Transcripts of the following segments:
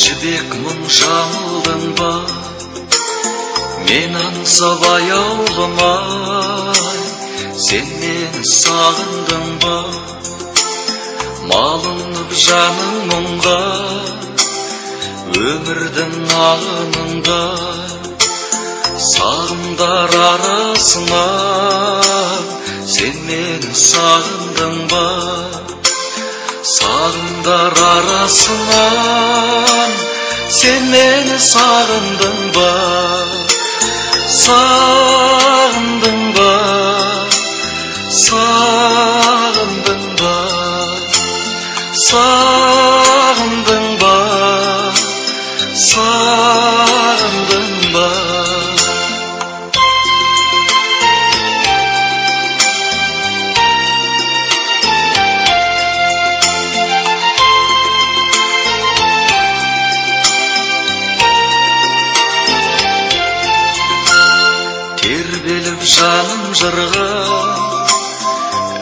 жібек мың ба? Мен аңсап аяулым ай сен мені сағындың ба? Малынып жаның мұңға өмірдің ағынында. Сағымдар арасына сен мені сағындың ба? Сағымдар арасынан сен мені сағындың ба сағындың ба сағындың ба сағындың тербеліп жаным жырға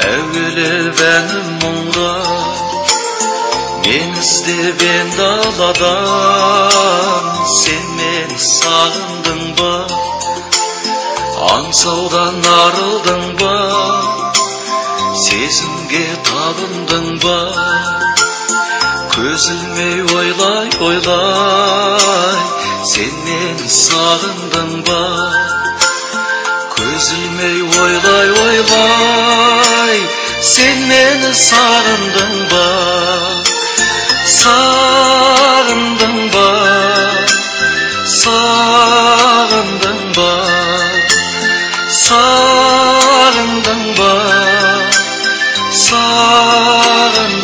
әуелеп әнім мұңға мен іздеп ем даладан сен мені сағындың ба аңсаудан арылдың ба сезімге табындың ба көз ілмей ойлай ойлай сен мені сағындың ба көз ілмей ойлай ойлай сен мені сағындың ба сағындың ба сағындың ба сағындың ба сағындың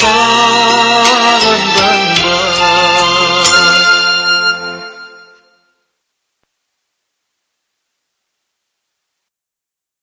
sun.